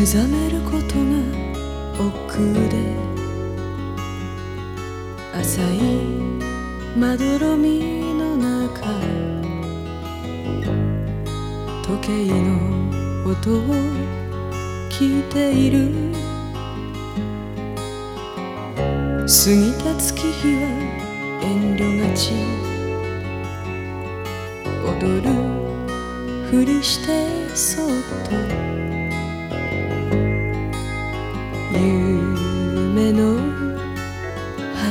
目覚めることが億劫で浅いまどろみの中時計の音を聞いている。過ぎた月日は遠慮がち。踊るふりしてそっと。夢の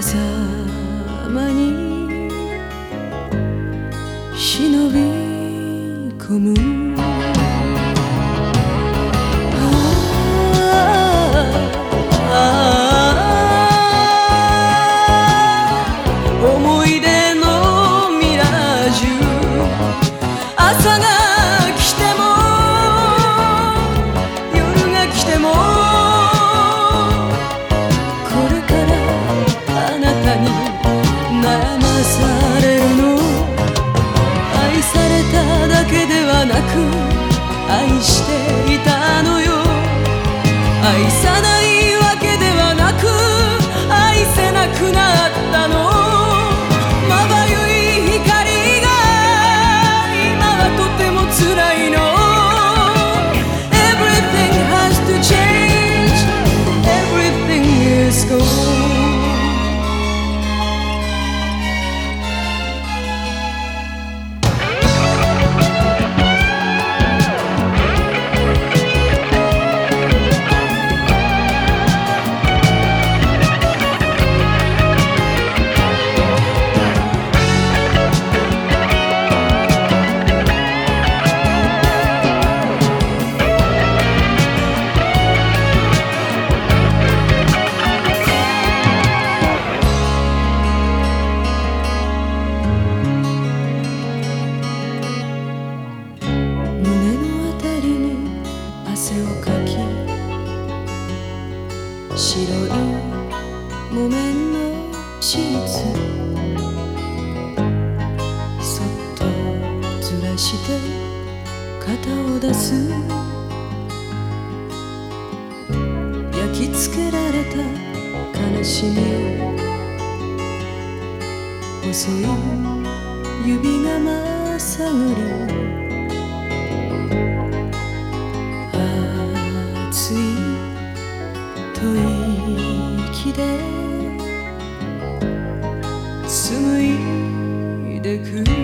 狭間に忍び込むれるの愛されただけではなく愛していたのよ。愛さないわけではなく愛せなくなったの。白い木綿のシーツそっとずらして肩を出す。焼き付けられた悲しみ。を細い指がまさぐるきで紡いでくる